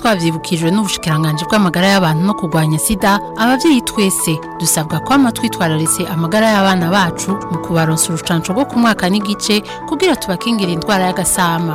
twabyibukijwe n'ubushikiranganji bw'amagara y'abantu no kurwanya sida ababyeyi twese dusabwa kwama twitwararise amagara y'abana bacu mu kubaronsa urucanco rwo ku mwaka n'igice kugira tubakingire indwara y'agasama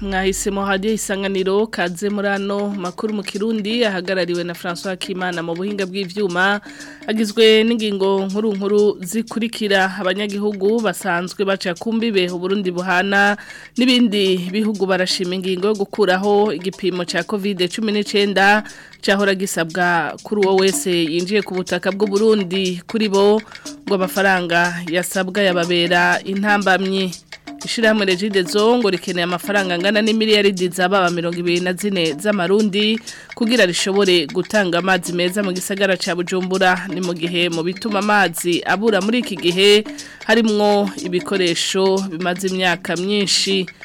mwahisemo hadiyo isanganiro kaze muri makuru mu kirundi ahagarariwe na François Kimana mu buhinga bw'ivyuma agizwe n'ingingo nkuru nkuru zikurikira abanyagihugu basanzwe baca kumbibe uburundi buhana n'ibindi bihugu barashima ingingo yo gukuraho igipimo ca COVID-19 cahora gisabwa kuri uwo wese yinjiye ku butaka bw'u Burundi kuri bo ngo amafaranga yasabwa yababera intambamye Ishirahamwe Regidezo ngo rikeneye amafaranga angana n'imiliyaridi z'ababa 24 z'amarundi kugira rishobore gutanga amazi meza mu gisagara ca Bujumbura ni mu gihe mu bituma amazi abura muri iki gihe harimwo ibikoresho bimaze imyaka myinshi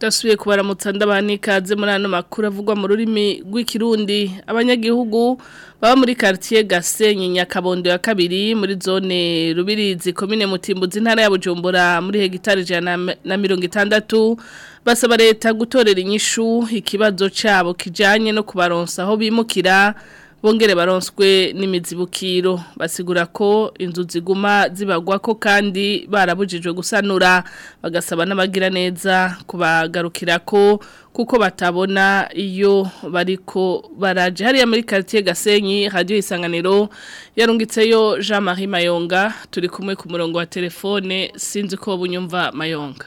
dasubiye kubaramutsa ndabanikaze muri ano makuru avugwa mu rurimi rw'ikirundi abanyagihugu baba muri quartier Gasenyi Nyakabondo ya kabiri muri zone Rubirizi komine Mutimbuzi ntara ya Bujumbura muri hegitari jana na 60 basaba leta gutorera inyishu ikibazo cabo kijanye no kubaronsa aho bimukira bongere baronswe n'imizibukiro basigura ko inzu ziguma zibagwa ko kandi barabujijwe gusanura bagasaba n'abagira neza kubagarukira ko kuko batabona iyo bariko baraje hari muri quartier Gasenyi radio isanganiro yarungitseyo Jean Marie Mayonga turi kumwe ku murongo wa telefone sinzi ko bunyumva Mayonga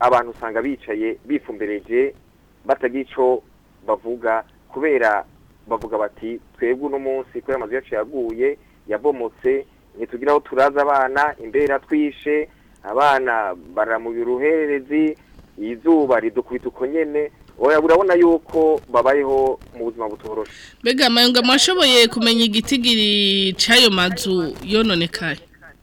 abantu usanga bicaye bifumbereje batagira icyo bavuga kubera bavuga bati twebwe uno munsi kubera amazu yacu yaguye yabomotse ntitugira aho turaza abana imbere twishe abana baramuye uruherezi izuba ridukubita uko nyene oya urabona yuko babayeho mu buzima butoroshe mbega amayunga mwashoboye kumenya igitigiri cy'ayo mazu yononekaye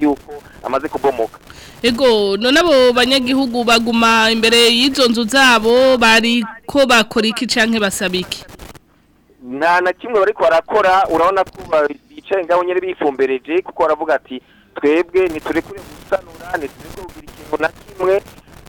yuko amaze kubomoka ego none abo banyagihugu baguma imbere y'izo nzu zabo bari ko bakora iki canke basaba iki na kimwe bariko barakora urabona ko bicaye ngaho nyine bifumbereje kuko baravuga ati twebwe ntiturekure gusanura ntiturekure kugira ikintu na kimwe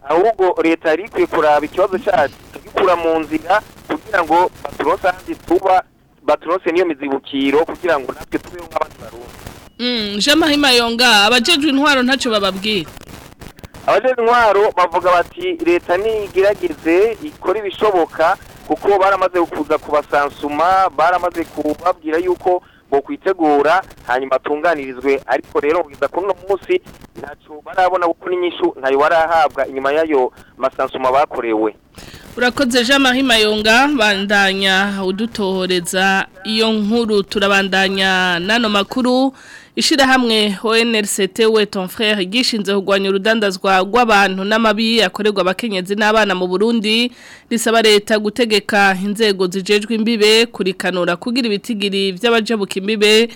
ahubwo leta yari ikwiye kuraba ikibazo cyacu tugikura mu nzira kugira ngo baturonse ahandi tuba baturonse n'iyo mizibukiro kugira ngo natwe tubeho nk'abandi barundi Mm, mayonga abajejwe intwaro ntacyo bababwira abajejwe intwaro bavuga bati leta ntigerageze ikora ibishoboka kuko baramaze kuza kubasansuma baramaze kubabwira yuko bo kwitegura hanyuma atunganirizwe ariko rero wiza kuri uno munsi ntacyo barabona kuko n'inyishu ntayo barahabwa inyuma y'ayo masansuma bakorewe urakoze jean marie mayonga bandanya udutohoreza iyo nkuru turabandanya n'ano makuru hamwe ONRCT we ton frère gishinze kugwanya urudandazwa rw'abantu n'amabi akoregwa abakenyezi n'abana mu Burundi risaba leta gutegeka inzego zijejwe imbibe kurikanura kugira ibitigiri by'abajabuka imbibe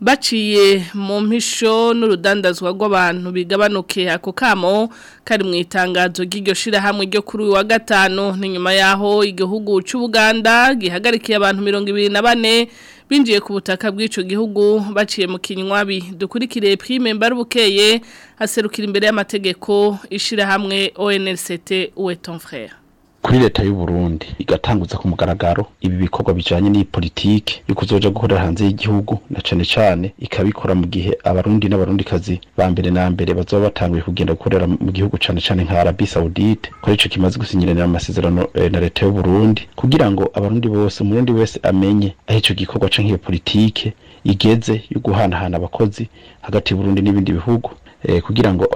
baciye mu mpisho n'urudandazwa rw'abantu bigabanuke ako kamo kari mu itangazo ry'iryo shirahamwe ryo kuri uyu wa gatanu ni nyuma y'aho igihugu cy'u Buganda gihagarikiye abantu mirongo ibiri na bane binjiye ku butaka bw'icyo gihugu baciye mu kinywabi dukurikire prime mbarubukeye aserukira imbere y'amategeko ishirahamwe ONLCT Uweton Frère kuri leta y'u Burundi igatanguza ku mugaragaro ibi bikorwa bijanye n'ipolitike yo kuzoja gukorera hanze y'igihugu na cane cane ikabikora mu gihe abarundi n'abarundikazi ba mbere na mbere bazaba batanguye kugenda gukorera mu gihugu cyane cane nka Arabie Saoudite kuri ico kimaze gusinyiranira amasezerano eh, na leta y'u Burundi kugira ngo abarundi bose umurundi wese amenye aho icyo gikorwa canke iyo politike igeze yo guhanahana abakozi hagati y'u Burundi n'ibindi bihugu Eh, kugira ngo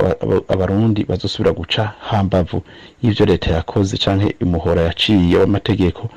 abarundi bazosubira guca hambavu y'ibyo leta yakoze cyangwa imuhora yaciye w'amategeko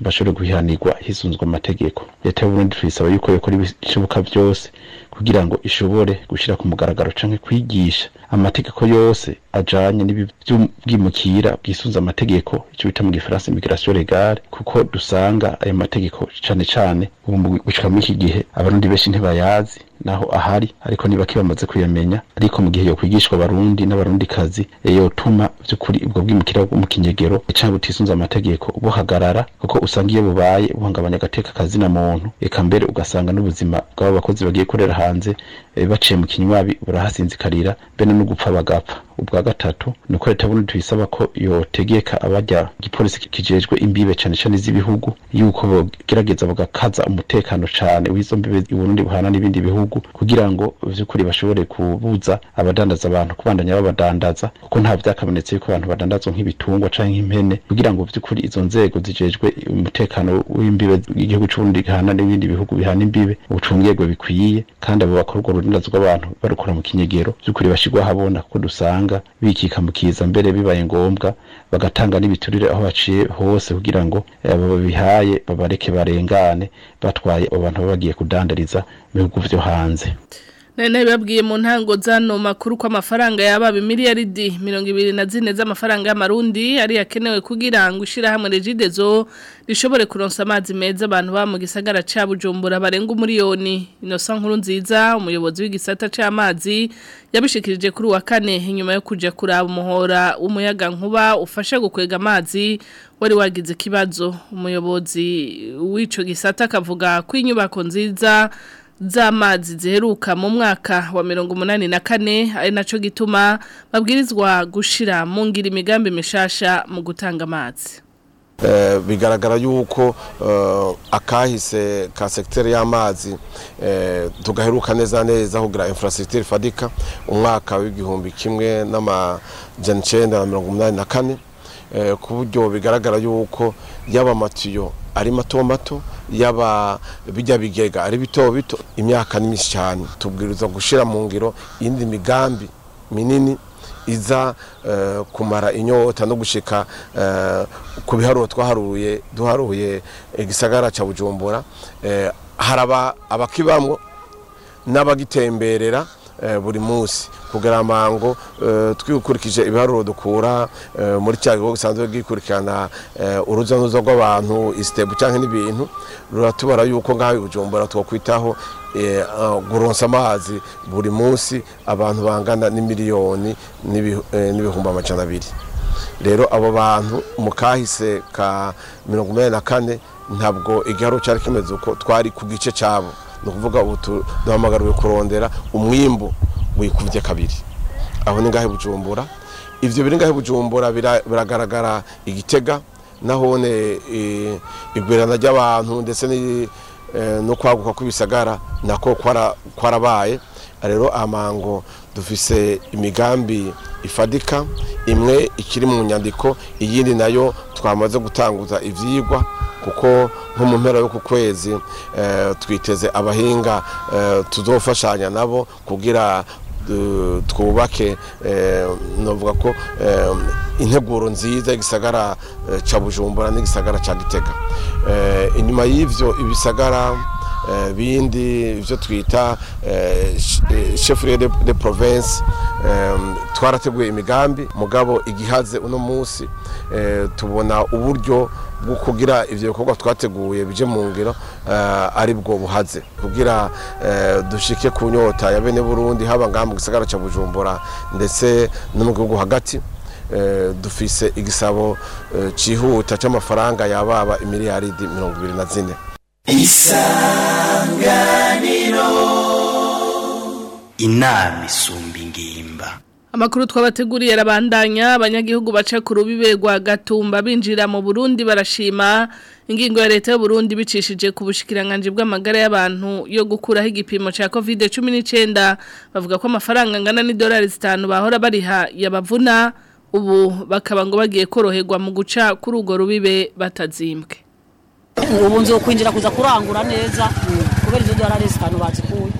bashobore guhihanirwa hisunzwe amategeko leta y'uburundi tuyisaba yuko yakora ibishoboka byose kugira ngo ishobore gushyira ku mugaragaro cyangwa kwigisha amategeko yose ajanye n'ivy'ubwimukira bwisunze amategeko ico bita mu gifaransa immigration legale kuko dusanga ayo mategeko cyane cyane ubu gushika muri iki gihe abarundi benshi ntibayazi naho ahari ariko nibake bamaze kuyamenya ariko mu gihe yokwigishwa abarundi n'abarundikazi eh, yotuma byukuri ubwo bwimukira bw’umukinyegero kinyegero canke butisunze amategeko buhagarara kuko usanga iyo bubaye buhungabanya agateka kazina muntu eka mbere ugasanga n'ubuzima bw'abo bakozi bagiye korera hanze baciye mu kinywa burahasinzikarira bene no gupfa bagapfa ubwa gatatu nuko leta y'uburundi tuyisaba ko yotegeka abajya igipolisi kijejwe imbibe cane cane z'ibihugu yuko bogerageza bagakaza umutekano cyane w'izo mbibe uburundi buhana n'ibindi bihugu kugira ngo vy'ukuri bashobore kubuza abadandaza abantu kubandanya babadandaza kuko nta byakabonetse yuko abantu badandazwa nk'ibitungwa canke impene kugira ngo vy'ukuri izo nzego zijejwe umutekano w'imbibe igihugu c'uburundi gihana n'ibindi bihugu bihana imbibe ucungegwe bikwiye kandi abo bakora urwo rudindazi rw'abantu barukora mu kinyegero vy'ukuri bashirwa habona kuko dusanga usanga bikikamukiza mbere bibaye ngombwa bagatanga n'ibiturire aho baciye hose kugira ngo eh, babihaye babareke barengane batwaye abantu baba bagiye kudandariza mu byo hanze Nene babwiye mu zano makuru ko amafaranga yabaye miliyaridi mirongo ibiri na zine z'amafaranga y'amarundi ari yakenewe kugira ngo ishyirahamwe regidezo rishobore kuronsa amazi meza abantu ba mu gisagara cya bujumbura barenga umuriyoni inosa nkuru nziza umuyobozi w'igisata cy'amazi yabishikirije kuri uwa kane inyuma yo kujya kuraba umuhora w'umuyaga nkuba ufasha gukwega amazi wari wagize ikibazo umuyobozi w'icyo gisata akavuga ko inyubako nziza z'amazi ziheruka mu mwaka wa mirongo umunani na kane ari nacyo gituma babwirizwa gushira mu ngira imigambi mishasha mu gutanga amazi eh, bigaragara yuko eh, akahise ka segiteri y'amazi eh, tugaheruka neza neza kugira infurasiteri ifadika umwaka w'igihumbi kimwe n'amajana icyenda na mirongo kane ku buryo bigaragara yuko yaba amatiyo ari mato mato yaba bijya bigega ari bito bito imyaka ni myinshi cyane tubwiriza gushyira mu ngiro iyindi migambi minini iza eh, kumara inyota no gushyika eh, ku biharuro twaharuye duharuye igisagara cya bujumbura eh, haraba abakibamo n'abagitemberera Eh, buri munsi mpuzamahanga eh, twikurikije ibiharuro dukura eh, muri cya gihugu gisanzwe bwikurikirana urujya n'uruza rw'abantu isitebu cyangwa n'ibintu ruratubara yuko nk'aho ibijumbura twakwitaho ah, guronsa amazi buri munsi abantu bangana n'imiliyoni n'ibihumbi amajana abiri rero abo bantu mu kahise ka mirongo inani na kane ntabwo igiharo cyari kimeze uko twari ku gice cyabo ni ukuvuga duhamagariwe kurondera umwimbu wikubye kabiri aho ni ngahe bujumbura ibyo biri ngahe bujumbura biragaragara igitega naho igwerana ry'abantu ndetse e, no kwaguka kw'ibisagara nako kwarabaye rero amango dufise imigambi ifadika imwe ikiri mu nyandiko iyindi nayo twamaze gutanguza ibyigwa kuko nko mu mpera yo ku kwezi eh, twiteze abahinga eh, tuzofashanya nabo kugira eh, twubake navuga ko integuro nziza y'igisagara cya bujumbura n'igisagara cya gitega inyuma y'ibyo ibisagara Eh, bindi ibyo twita eh, shefure eh, de province twarateguye imigambi mugabo igihaze uno munsi tubona uburyo bwo kugira ibyo bikorwa twateguye bije mu ngiro ari bwo buhaze kugira dushike ku nyota ya bene burundi haba ngaha mu gisagara cya bujumbura ndetse no mu gihugu hagati dufise igisabo cyihuta cy'amafaranga yababa imiliyaridi mirongo ibiri na zine isanganiro inama isumba ingimba amakuru twabateguriye arabandanya abanyagihugu baca ku rubibe rwa gatumba binjira mu Burundi barashima ingingo ya leta y'u Burundi bicishije ku bushikiranganje bw'amagara y'abantu yo gukuraho igipimo ca COVID-19 bavuga ko amafaranga angana n'idolari 5 bahora bariha yabavuna ubu bakaba ngo bagiye koroherwa mu guca kuri ugo rubibe batazimbwe ubu nzi kwinjira kuza kurangura neza kubera izo duhara resikantu bazikuye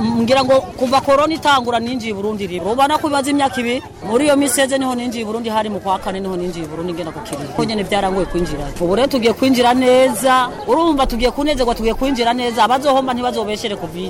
mbwira ngo kuva korona itangura ninjiye Burundi rero ubona ko bimaze imyaka ibi muri iyo minsi eze niho ninjiye Burundi hari mu kwa kane niho ninjiye Burundi ngenda ku kiriyo kuko nyine byarangoye kwinjira ubu rero tugiye kwinjira neza urumva tugiye kunezerwa tugiye kwinjira neza abazohomba ntibazobeshere kovide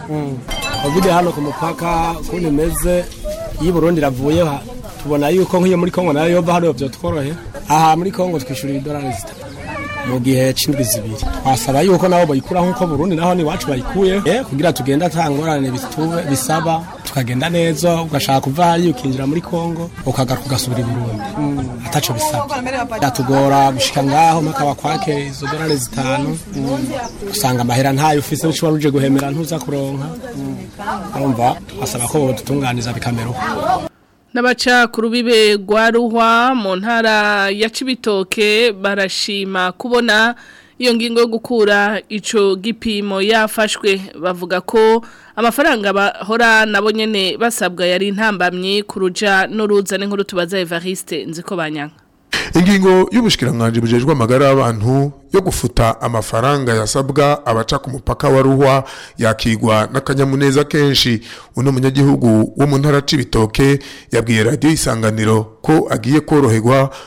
kovide mm. hano ku mupaka ukuntu imeze iyo uburundi iravuye tubona yuko nk'iyo muri kongo nayo yova hariyo byatworohe aha muri kongo twishyura idolari zitanu mu gihe cy'indwi zibiri twasaba yuko nabo bayikura nk'uko Burundi naho niwacu bayikuye kugira tugenda nta bisaba tukagenda neza ugashaka kuva hariya ukinjira muri Kongo ukagaruka ugasubira i Burundi mm. ataco bisaba yatugora gushika ngaho mpaka bakwake izo dorari zitanu mm. usanga amahera ntayo ufise ushobora uje guhemera ntuza kuronka mm. urumva asaba ko bodutunganiza bikamera n'abaca ku rubibe rwa ruhwa ya cibitoke barashima kubona iyo ngingo gukura icyo gipimo yafashwe bavuga ko amafaranga bahora nabo nyine basabwa yari intambamyi ku ruja n'uruza n'inkuru tubaza evariste nzi ko ingingo y'ubushikiranganji bujejwe amagara y'abantu yo gufuta amafaranga yasabwa abaca ku mupaka wa ruhwa yakigwa n'akanyamuneza kenshi uno munyagihugu wo mu ntara cibitoke yabwiye radio isanganiro ko agiye koroherwa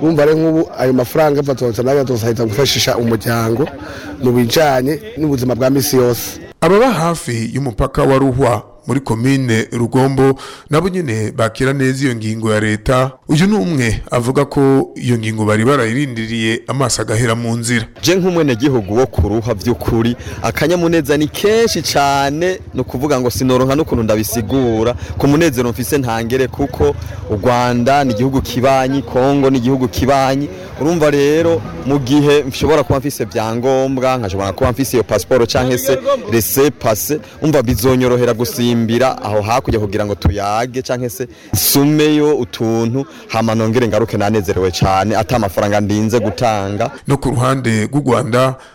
bumva rero nk'ubu ayo mafaranga batorotsa nayo tuzahita gufashisha umuryango mu bijyanye n'ubuzima bwa misi yose ababa hafi y'umupaka wa ruhwa muri komine rugombo nabo nyine bakira neza iyo ngingo ya leta uyu ni umwe avuga ko iyo ngingo bari barayirindiriye amaso agahera mu nzira je nk'umwenegihugu wo kuruha by'ukuri akanyamuneza ni kenshi cyane ni ukuvuga ngo sinoronka n'ukuntu ndabisigura ku munezero mfise ntangere kuko u rwanda ni igihugu kibanyi kongo ni igihugu kibanyi urumva rero mu gihe nshobora kuba mfise byangombwa nkashobora kuba mfise iyo pasiporo cyangwa se rese pase umva bizonyorohera gusimba kwihimbira aho hakurya kugira ngo tuyage cyangwa se sumeyo utuntu hamanongere nongere ngaruke nanezerewe cyane ata amafaranga ndinze gutanga no ku ruhande rw'u Rwanda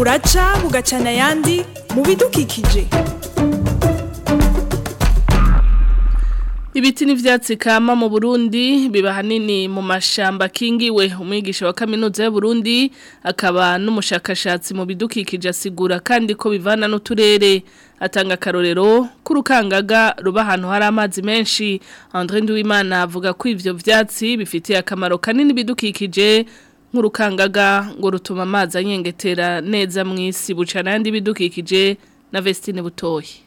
uraca bugacana ayandi mu bidukikije Ibiti n'ivyatsi kama mu Burundi biba mu mashamba kingiwe umwigisha wa kaminuza ya Burundi akaba n'umushakashatsi mu bidukikije asigura kandi ko bivana n'uturere atanga karorero kurukangaga ruba hari amazi menshi Andre Nduwimana avuga ko ivyo vyatsi bifitiye akamaro kanini bidukikije nk'urukangaga ngo rutuma amazi anyengetera neza mu isi buca bidukikije na Vestine Butoyi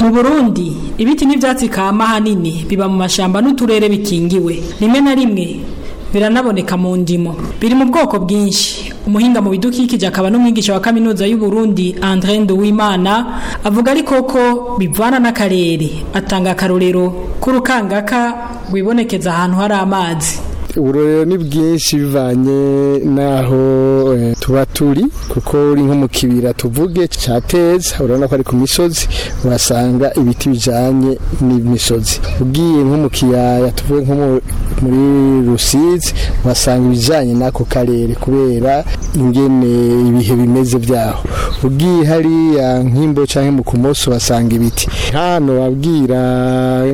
mu burundi ibiti n'ibyatsi kama hanini biba mu mashyamba n'uturere bikingiwe rimwe na rimwe biranaboneka mu ndimo biri mu bwoko bwinshi umuhinga mu bidukikije akaba n'umwigisha wa kaminuza y'u Burundi André Nduwimana avuga ariko ko bivana n'akarere atanga akarorero k'urukangaka wibonekeza ahantu hari amazi uburorero ni bwinshi bivanye n'aho eh, tuba turi kuko uri nko mu kibira tuvuge cya teza urabona ko ari ku misozi uhasanga ibiti bijyanye n'imisozi ubwiye nko mu kiyaya tuvuge nko muri rusizi uhasanga ibijyanye n'ako karere kubera ingene ibihe bimeze byaho ubwiye hariya nk'imbo cyangwa mu kumoso uhasanga ibiti hano wabwira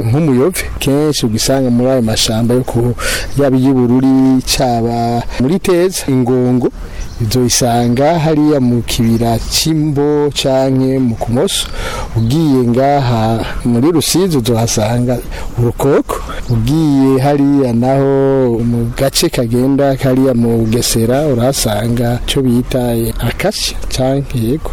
nk'umuyove kenshi ugisanga muri ayo mashyamba yo ku yaba y'ubururi caba muri teza ingongo izoisanga hariya mu kibira cy'imbo canke mu kumoso ugiye ngaha muri rusizi uzohasanga urukoko ugiye hariya naho mu gace kagenda kariya mu gesera urahasanga cyo bita akashya canke yego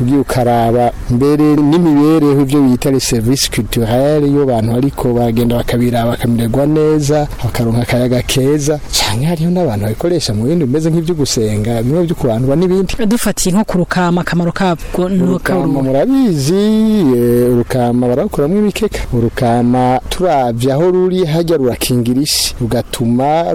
ugiye ukaraba mbere n'imibereho ibyo bita ari serivisi kiturahari iyo abantu ariko baragenda bakabiraba bakamererwa neza bakaronka akayaga keza cyane hariho n'abantu babikoresha mu bindi bimeze nk'ibyo gusenga bimwe byo kurandura n'ibindi dufatiye nko ku rukama akamaro kabwo urukama murabizi urukama barakoramo imikeka urukama turabye aho ruri hajya rurakingira isi rugatuma